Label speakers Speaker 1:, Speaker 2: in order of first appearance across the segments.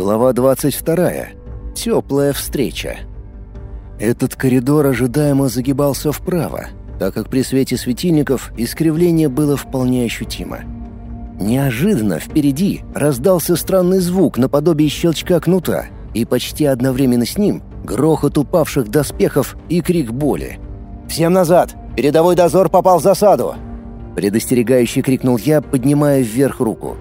Speaker 1: Глава 22. Теплая встреча. Этот коридор ожидаемо загибался вправо, так как при свете светильников искривление было вполне ощутимо. Неожиданно впереди раздался странный звук наподобие щелчка кнута, и почти одновременно с ним грохот упавших доспехов и крик боли. «Всем назад! Передовой дозор попал в засаду!» Предостерегающе крикнул я, поднимая вверх руку.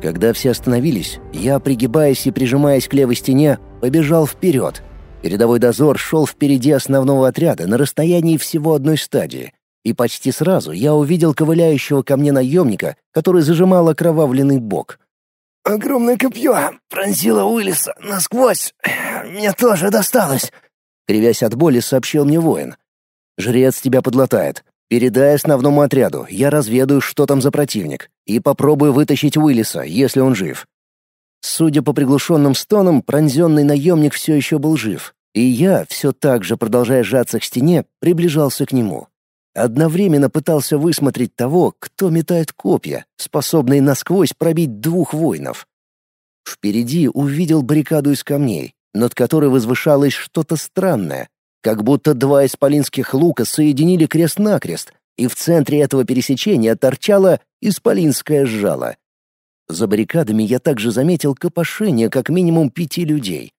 Speaker 1: Когда все остановились, я, пригибаясь и прижимаясь к левой стене, побежал вперед. Передовой дозор шел впереди основного отряда на расстоянии всего одной стадии. И почти сразу я увидел ковыляющего ко мне наемника, который зажимал окровавленный бок.
Speaker 2: «Огромное копье пронзило Уиллиса насквозь. Мне тоже досталось», —
Speaker 1: кривясь от боли, сообщил мне воин. «Жрец тебя подлатает. Передай основному отряду, я разведаю, что там за противник, и попробую вытащить Уиллиса, если он жив». Судя по приглушенным стонам, пронзенный наемник все еще был жив, и я, все так же продолжая сжаться к стене, приближался к нему. Одновременно пытался высмотреть того, кто метает копья, способные насквозь пробить двух воинов. Впереди увидел баррикаду из камней, над которой возвышалось что-то странное, как будто два исполинских лука соединили крест-накрест, и в центре этого пересечения торчало исполинское жало. За баррикадами я также заметил копошение как минимум пяти людей.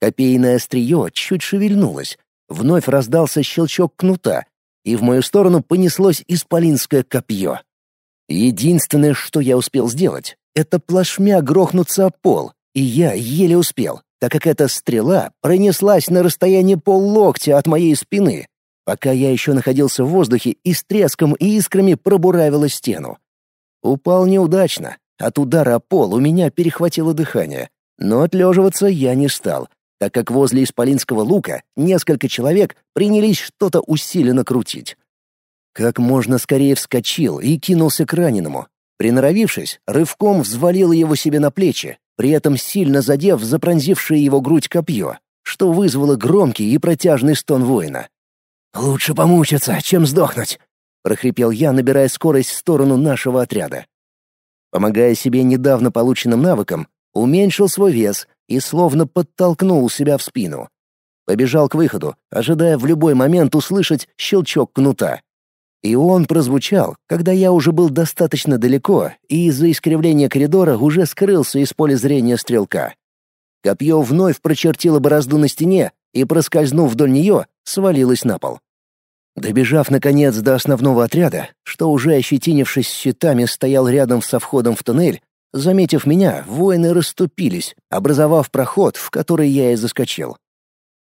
Speaker 1: Копейное острие чуть шевельнулось. Вновь раздался щелчок кнута, и в мою сторону понеслось исполинское копье. Единственное, что я успел сделать, это плашмя грохнуться о пол, и я еле успел так как эта стрела пронеслась на расстоянии поллоктя от моей спины, пока я еще находился в воздухе и с треском и искрами пробуравила стену. Упал неудачно. От удара пол у меня перехватило дыхание. Но отлеживаться я не стал, так как возле исполинского лука несколько человек принялись что-то усиленно крутить. Как можно скорее вскочил и кинулся к раненому. Приноровившись, рывком взвалил его себе на плечи, при этом сильно задев запронзившее его грудь копье, что вызвало громкий и протяжный стон воина. «Лучше помучиться, чем сдохнуть!» — прохрипел я, набирая скорость в сторону нашего отряда. Помогая себе недавно полученным навыком, уменьшил свой вес и словно подтолкнул себя в спину. Побежал к выходу, ожидая в любой момент услышать щелчок кнута. И он прозвучал, когда я уже был достаточно далеко и из-за искривления коридора уже скрылся из поля зрения стрелка. Копье вновь прочертило борозду на стене и, проскользнув вдоль нее, свалилось на пол. Добежав, наконец, до основного отряда, что уже ощетинившись щитами стоял рядом со входом в туннель, заметив меня, воины расступились, образовав проход, в который я и заскочил.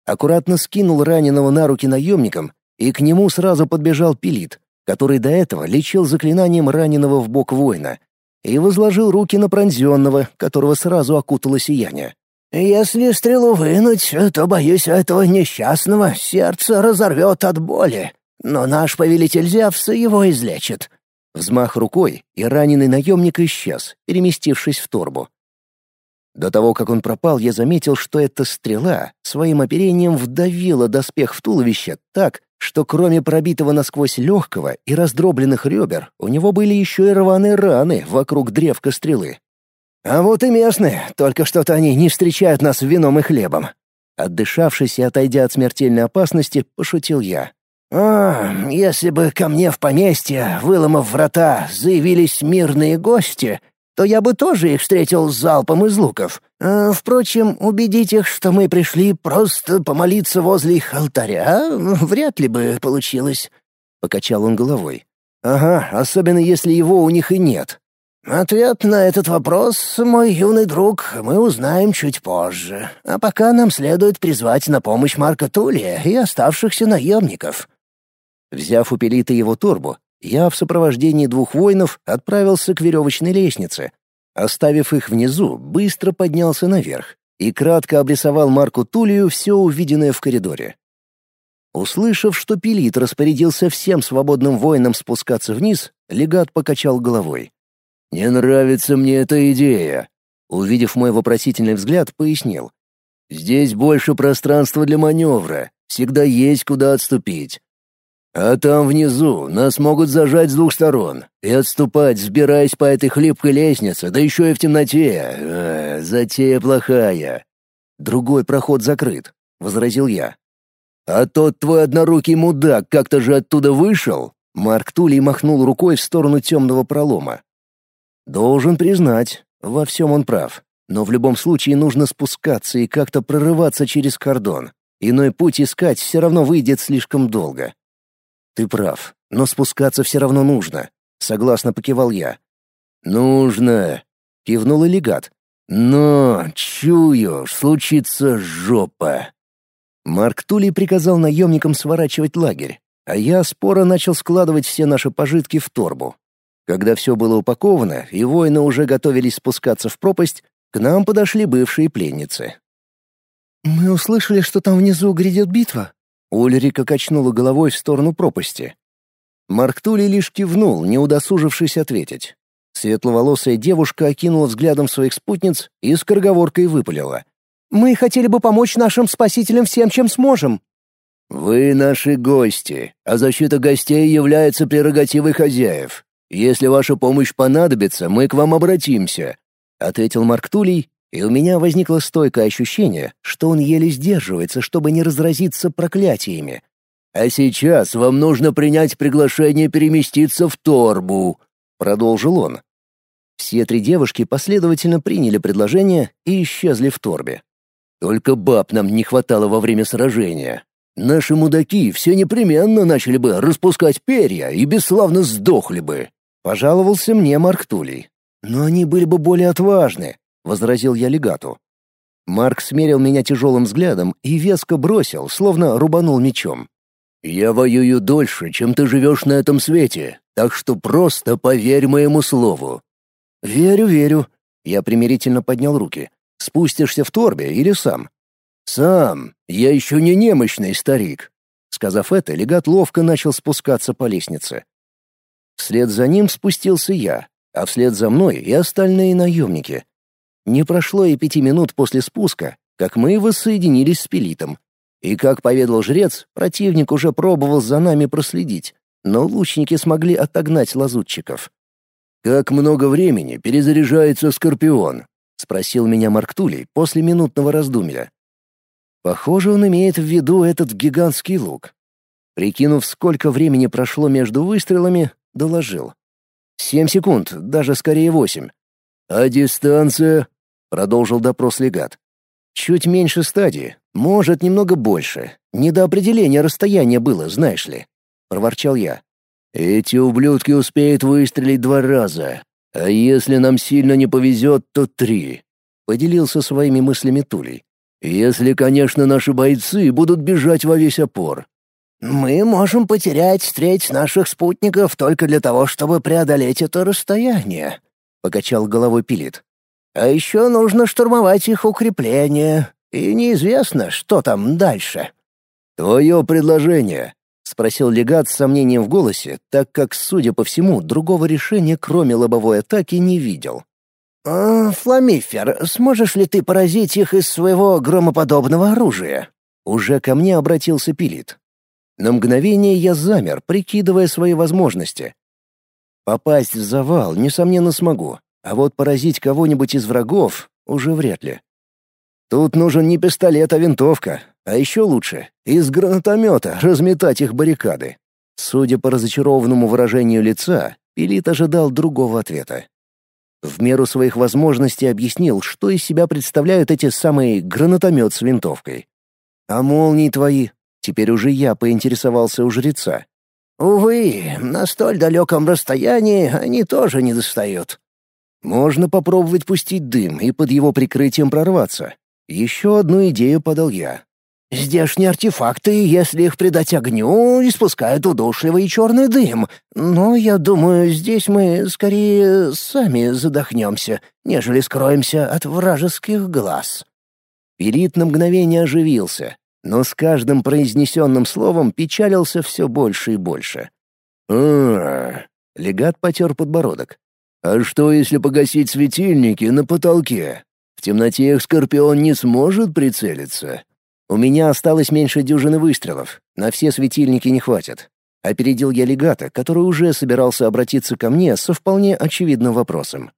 Speaker 1: Аккуратно скинул раненого на руки наемникам, и к нему сразу подбежал Пилит, который до этого лечил заклинанием раненого в бок воина, и возложил руки на пронзенного, которого сразу окутало сияние.
Speaker 2: «Если стрелу вынуть, то, боюсь, этого несчастного сердце разорвет от боли, но наш повелитель Зевса его излечит».
Speaker 1: Взмах рукой, и раненый наемник исчез, переместившись в торбу. До того, как он пропал, я заметил, что эта стрела своим оперением вдавила доспех в туловище так, что кроме пробитого насквозь легкого и раздробленных ребер, у него были еще и рваные раны вокруг древка стрелы. «А вот и местные, только что-то они не встречают нас вином и хлебом». Отдышавшись и отойдя от смертельной опасности, пошутил я.
Speaker 2: «А, если бы ко мне в поместье, выломав врата, заявились мирные гости, то я бы тоже их встретил с залпом из луков. А, впрочем, убедить их, что мы пришли просто помолиться возле их алтаря, вряд ли бы получилось», — покачал он головой.
Speaker 1: «Ага, особенно если его у них и нет».
Speaker 2: «Ответ на этот вопрос, мой юный друг, мы узнаем чуть позже. А пока нам следует призвать на помощь Марка Тулия и оставшихся наемников».
Speaker 1: Взяв у Пелита его турбу, я в сопровождении двух воинов отправился к веревочной лестнице. Оставив их внизу, быстро поднялся наверх и кратко обрисовал Марку Тулию все увиденное в коридоре. Услышав, что Пелит распорядился всем свободным воинам спускаться вниз, легат покачал головой. «Не нравится мне эта идея», — увидев мой вопросительный взгляд, пояснил. «Здесь больше пространства для маневра, всегда есть куда отступить. А там внизу нас могут зажать с двух сторон и отступать, взбираясь по этой хлипкой лестнице, да еще и в темноте. Э, затея плохая. Другой проход закрыт, — возразил я. А тот твой однорукий мудак как-то же оттуда вышел? Марк Тулей махнул рукой в сторону темного пролома. Должен признать, во всем он прав. Но в любом случае нужно спускаться и как-то прорываться через кордон. Иной путь искать все равно выйдет слишком долго. Ты прав, но спускаться все равно нужно. Согласно покивал я. Нужно, кивнул и легат. Но, чую, случится жопа. Марк Тули приказал наемникам сворачивать лагерь, а я споро начал складывать все наши пожитки в торбу. Когда все было упаковано и воины уже готовились спускаться в пропасть, к нам подошли бывшие пленницы.
Speaker 2: «Мы услышали, что там внизу грядет битва»,
Speaker 1: Ульрика качнула головой в сторону пропасти. Марк Тули лишь кивнул, не удосужившись ответить. Светловолосая девушка окинула взглядом своих спутниц и с корговоркой выпалила.
Speaker 2: «Мы хотели бы помочь нашим спасителям всем, чем сможем».
Speaker 1: «Вы наши гости, а защита гостей является прерогативой хозяев. Если ваша помощь понадобится, мы к вам обратимся», — ответил Марк Тулей и у меня возникло стойкое ощущение, что он еле сдерживается, чтобы не разразиться проклятиями. «А сейчас вам нужно принять приглашение переместиться в торбу», — продолжил он. Все три девушки последовательно приняли предложение и исчезли в торбе. «Только баб нам не хватало во время сражения. Наши мудаки все непременно начали бы распускать перья и бесславно сдохли бы», — пожаловался мне Марк Тулей. «Но они были бы более отважны, — возразил я легату. Марк смерил меня тяжелым взглядом и веско бросил, словно рубанул мечом. «Я воюю дольше, чем ты живешь на этом свете, так что просто поверь моему слову». «Верю, верю». Я примирительно поднял руки. «Спустишься в торбе или сам?» «Сам. Я еще не немощный старик». Сказав это, легат ловко начал спускаться по лестнице. Вслед за ним спустился я, а вслед за мной и остальные наемники. Не прошло и пяти минут после спуска, как мы воссоединились с Пелитом. И, как поведал жрец, противник уже пробовал за нами проследить, но лучники смогли отогнать лазутчиков. «Как много времени перезаряжается Скорпион?» — спросил меня Марктулей после минутного раздумья. Похоже, он имеет в виду этот гигантский лук. Прикинув, сколько времени прошло между выстрелами, доложил. «Семь секунд, даже скорее восемь». «А дистанция?» Продолжил допрос легат. Чуть меньше стадии, может, немного больше. Не до определения расстояния было, знаешь ли. Проворчал я. Эти ублюдки успеют выстрелить два раза. А если нам сильно не повезет, то три. Поделился своими мыслями Тулей. Если, конечно, наши бойцы будут бежать во весь опор.
Speaker 2: Мы можем потерять треть наших спутников только для того, чтобы преодолеть это расстояние, покачал головой Пилит. А еще нужно штурмовать их укрепления, и неизвестно, что там дальше».
Speaker 1: «Твое предложение?» — спросил легат с сомнением в голосе, так как, судя по всему, другого решения, кроме лобовой атаки, не видел.
Speaker 2: «А, «Фламифер, сможешь ли ты поразить их из своего громоподобного оружия?»
Speaker 1: Уже ко мне обратился Пилит. На мгновение я замер, прикидывая свои возможности. Попасть в завал, несомненно, смогу, а вот поразить кого-нибудь из врагов уже вряд ли. Тут нужен не пистолет, а винтовка. А еще лучше — из гранатомета разметать их баррикады. Судя по разочарованному выражению лица, Пилит ожидал другого ответа. В меру своих возможностей объяснил, что из себя представляют эти самые гранатомет с винтовкой. «А молнии твои?» Теперь уже я поинтересовался у жреца.
Speaker 2: «Увы, на столь далеком расстоянии они тоже не достают»,
Speaker 1: можно попробовать пустить дым и под его прикрытием прорваться. Еще одну идею подал я.
Speaker 2: Здешние артефакты, если их придать огню, испускают удушливый черный дым. Но я думаю, здесь мы скорее сами задохнемся, нежели скроемся от вражеских глаз».
Speaker 1: Перит на мгновение оживился, но с каждым произнесенным словом печалился все больше и больше. Легат потер подбородок. А что, если погасить светильники на потолке? В темноте их Скорпион не сможет прицелиться. У меня осталось меньше дюжины выстрелов, на все светильники не хватит. Опередил я легата, который уже собирался обратиться ко мне со вполне очевидным вопросом.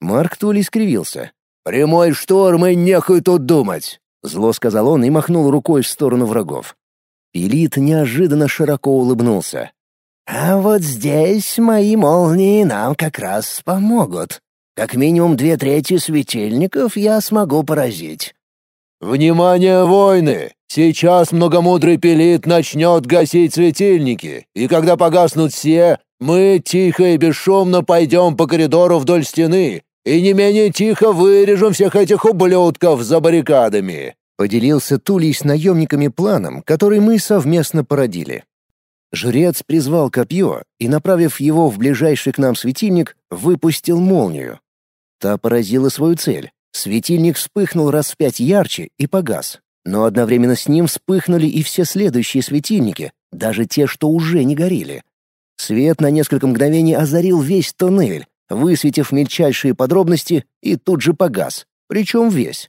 Speaker 1: Марк Тули скривился.
Speaker 3: «Прямой шторм и нехуй тут думать!»
Speaker 1: Зло сказал он и махнул рукой в сторону врагов. Пилит неожиданно широко улыбнулся.
Speaker 2: «А вот здесь мои молнии нам как раз помогут. Как минимум две трети светильников я смогу поразить.
Speaker 3: «Внимание, войны! Сейчас многомудрый пилит начнет гасить светильники, и когда погаснут все, мы тихо и бесшумно пойдем по коридору вдоль стены и не менее тихо вырежем всех этих ублюдков за баррикадами!»
Speaker 1: Поделился Тулей с наемниками планом, который мы совместно породили. Жрец призвал копье и, направив его в ближайший к нам светильник, выпустил молнию. Та поразила свою цель, Светильник вспыхнул раз в пять ярче и погас. Но одновременно с ним вспыхнули и все следующие светильники, даже те, что уже не горели. Свет на несколько мгновений озарил весь тоннель, высветив мельчайшие подробности, и тут же погас, причем весь.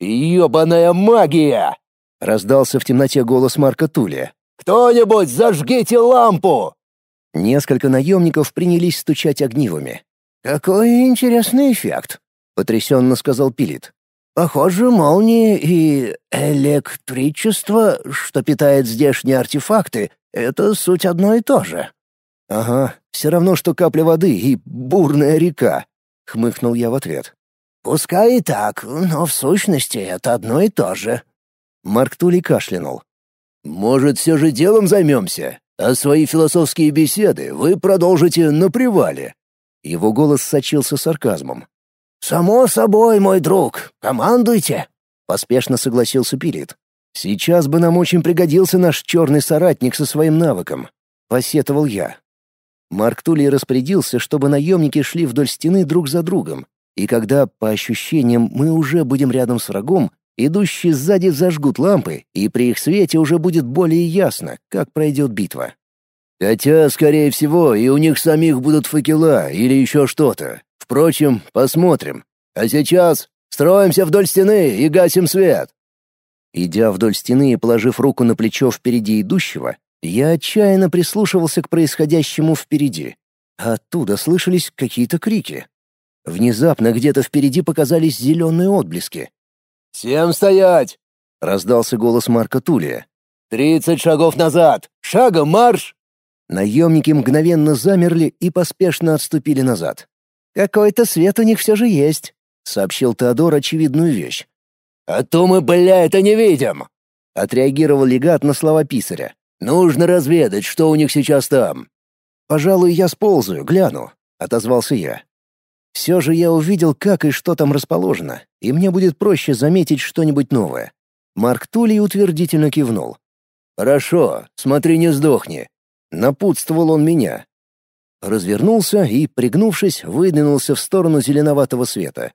Speaker 3: «Ёбаная магия!»
Speaker 1: — раздался в темноте голос Марка Туля.
Speaker 3: «Кто-нибудь зажгите лампу!»
Speaker 1: Несколько наемников принялись стучать огнивами.
Speaker 2: «Какой интересный эффект!»
Speaker 1: — потрясенно сказал Пилит.
Speaker 2: «Похоже, молнии и электричество, что питает здешние артефакты, это суть одно и то же».
Speaker 1: «Ага, все равно, что капля воды и бурная река», — хмыкнул я в ответ.
Speaker 2: «Пускай и так, но в сущности это одно и то же».
Speaker 1: Марк Тули кашлянул.
Speaker 3: «Может, все же делом займемся, а свои философские беседы вы продолжите на привале?»
Speaker 1: Его голос сочился сарказмом.
Speaker 2: «Само собой, мой друг, командуйте!»
Speaker 1: — поспешно согласился Пилит. «Сейчас бы нам очень пригодился наш черный соратник со своим навыком», — посетовал я. Марк Тулей распорядился, чтобы наемники шли вдоль стены друг за другом, и когда, по ощущениям, мы уже будем рядом с врагом, идущие сзади зажгут лампы, и при их свете уже будет более ясно, как пройдет битва.
Speaker 3: Хотя, скорее всего, и у них самих будут факела или еще что-то. Впрочем, посмотрим. А сейчас строимся вдоль стены и гасим свет».
Speaker 1: Идя вдоль стены и положив руку на плечо впереди идущего, я отчаянно прислушивался к происходящему впереди. оттуда слышались какие-то крики. Внезапно где-то впереди показались зеленые отблески.
Speaker 3: «Всем стоять!»
Speaker 1: — раздался голос Марка Тулия.
Speaker 3: «Тридцать шагов назад! Шагом марш!»
Speaker 1: Наемники мгновенно замерли и поспешно отступили назад.
Speaker 2: «Какой-то свет у них все же есть», —
Speaker 1: сообщил Теодор очевидную вещь.
Speaker 3: «А то мы, бля, это не видим!»
Speaker 1: — отреагировал легат на слова писаря.
Speaker 3: «Нужно разведать, что у них сейчас там».
Speaker 1: «Пожалуй, я сползаю, гляну», — отозвался я. Все же я увидел, как и что там расположено, и мне будет проще заметить что-нибудь новое. Марк Тулей утвердительно кивнул.
Speaker 3: «Хорошо, смотри, не сдохни», —
Speaker 1: напутствовал он меня, развернулся и, пригнувшись, выдвинулся в сторону зеленоватого света.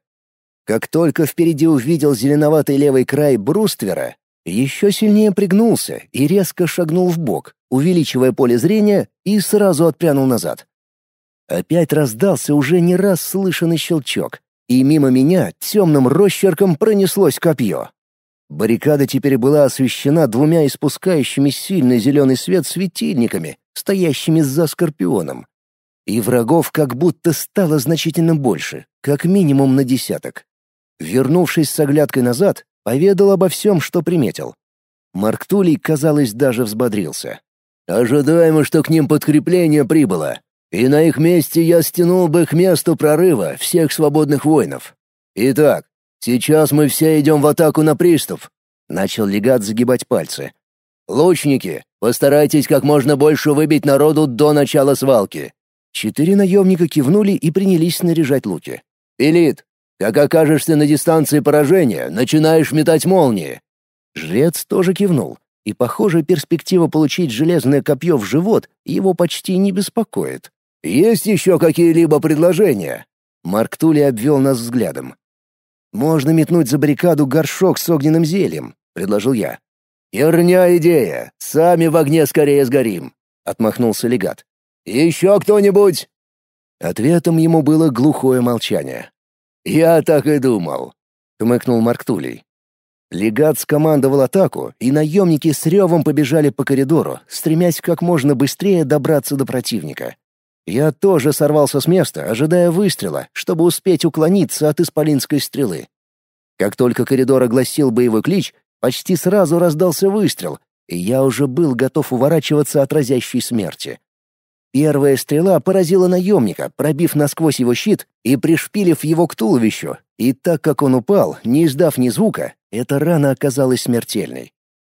Speaker 1: Как только впереди увидел зеленоватый левый край бруствера, еще сильнее пригнулся и резко шагнул в бок, увеличивая поле зрения и сразу отпрянул назад. Опять раздался уже не раз слышанный щелчок, и мимо меня темным росчерком пронеслось копье. Баррикада теперь была освещена двумя испускающими сильный зеленый свет светильниками, стоящими за скорпионом. И врагов как будто стало значительно больше, как минимум на десяток. Вернувшись с оглядкой назад, поведал обо всем, что приметил. Марк Тулей, казалось, даже взбодрился.
Speaker 3: «Ожидаемо, что к ним подкрепление прибыло, и на их месте я стянул бы к месту прорыва всех свободных воинов. Итак, сейчас мы все идем в атаку на приступ», — начал легат загибать пальцы. «Лучники, постарайтесь как можно больше выбить народу до начала свалки.
Speaker 1: Четыре наемника кивнули и принялись снаряжать луки.
Speaker 3: «Элит, как окажешься на дистанции поражения, начинаешь метать молнии».
Speaker 1: Жрец тоже кивнул, и, похоже, перспектива получить железное копье в живот его почти не беспокоит.
Speaker 3: «Есть еще какие-либо предложения?»
Speaker 1: Марк Тули обвел нас взглядом. «Можно метнуть за баррикаду горшок с огненным зельем», — предложил я.
Speaker 3: «Херня идея! Сами в огне скорее сгорим!» — отмахнулся легат. Еще кто-нибудь?»
Speaker 1: Ответом ему было глухое молчание.
Speaker 3: «Я так и думал», — хмыкнул Марк Тулей.
Speaker 1: Легат скомандовал атаку, и наемники с ревом побежали по коридору, стремясь как можно быстрее добраться до противника. Я тоже сорвался с места, ожидая выстрела, чтобы успеть уклониться от исполинской стрелы. Как только коридор огласил боевой клич, почти сразу раздался выстрел, и я уже был готов уворачиваться от разящей смерти. Первая стрела поразила наемника, пробив насквозь его щит и пришпилив его к туловищу, и так как он упал, не издав ни звука, эта рана оказалась смертельной.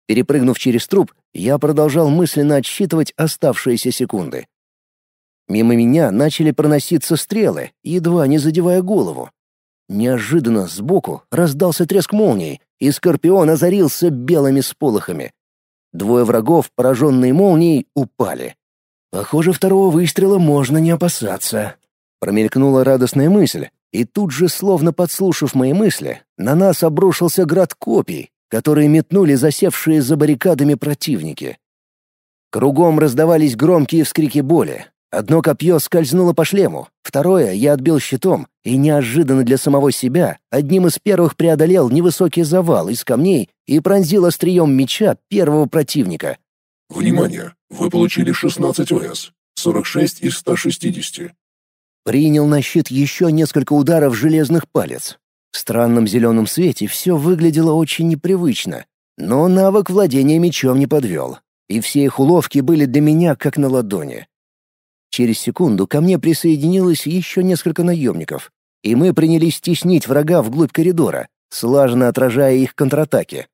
Speaker 1: Перепрыгнув через труп, я продолжал мысленно отсчитывать оставшиеся секунды. Мимо меня начали проноситься стрелы, едва не задевая голову. Неожиданно сбоку раздался треск молнии, и скорпион озарился белыми сполохами. Двое врагов, пораженные молнией, упали. «Похоже, второго выстрела можно не опасаться», — промелькнула радостная мысль, и тут же, словно подслушав мои мысли, на нас обрушился град копий, которые метнули засевшие за баррикадами противники. Кругом раздавались громкие вскрики боли. Одно копье скользнуло по шлему, второе я отбил щитом и неожиданно для самого себя одним из первых преодолел невысокий завал из камней и пронзил острием меча первого противника.
Speaker 4: «Внимание! Вы получили 16 ОС, 46 из 160.
Speaker 1: Принял на щит еще несколько ударов железных палец. В странном зеленом свете все выглядело очень непривычно, но навык владения мечом не подвел, и все их уловки были для меня как на ладони. Через секунду ко мне присоединилось еще несколько наемников, и мы принялись теснить врага вглубь коридора, слаженно отражая их контратаки.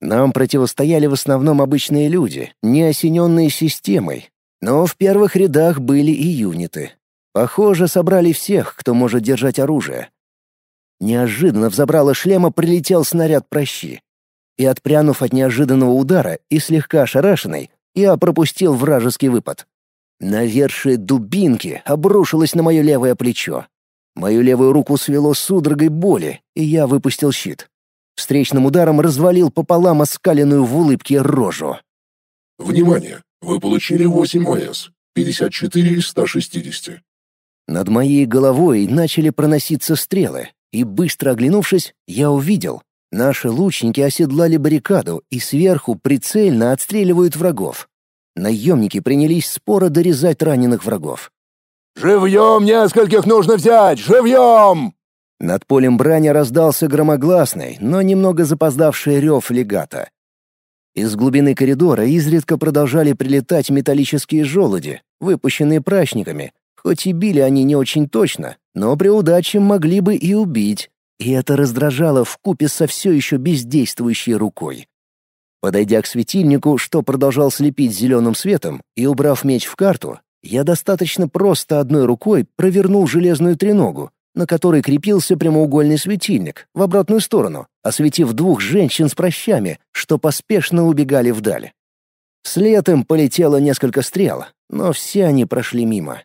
Speaker 1: Нам противостояли в основном обычные люди, не осененные системой, но в первых рядах были и юниты. Похоже, собрали всех, кто может держать оружие. Неожиданно в забрало шлема прилетел снаряд прощи. И отпрянув от неожиданного удара и слегка ошарашенный, я пропустил вражеский выпад. Навершие дубинки обрушилось на мое левое плечо. Мою левую руку свело судорогой боли, и я выпустил щит. Встречным ударом развалил пополам оскаленную в улыбке рожу.
Speaker 4: «Внимание! Вы получили 8 ОС, 54 из 160.
Speaker 1: Над моей головой начали проноситься стрелы, и быстро оглянувшись, я увидел. Наши лучники оседлали баррикаду и сверху прицельно отстреливают врагов. Наемники принялись споро дорезать раненых врагов.
Speaker 3: «Живьем нескольких нужно взять! Живьем!»
Speaker 1: Над полем брани раздался громогласный, но немного запоздавший рев легата. Из глубины коридора изредка продолжали прилетать металлические желуди, выпущенные прачниками, Хоть и били они не очень точно, но при удаче могли бы и убить, и это раздражало вкупе со все еще бездействующей рукой. Подойдя к светильнику, что продолжал слепить зеленым светом, и убрав меч в карту, я достаточно просто одной рукой провернул железную треногу, на которой крепился прямоугольный светильник, в обратную сторону, осветив двух женщин с прощами, что поспешно убегали вдаль. Вслед им полетело несколько стрел, но все они прошли мимо.